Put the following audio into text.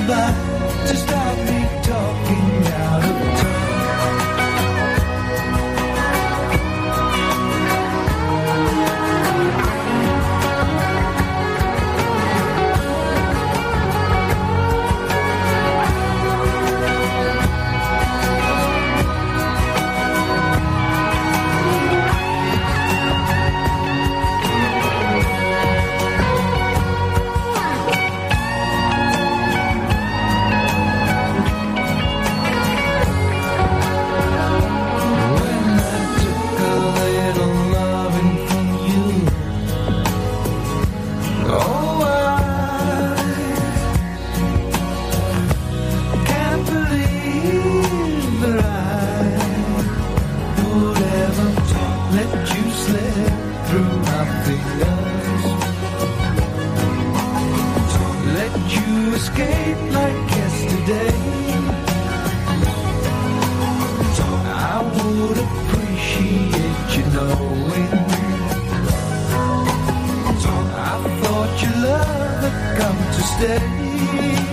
to stop me talking. escape like yesterday. I would appreciate you knowing. I thought your love had come to stay.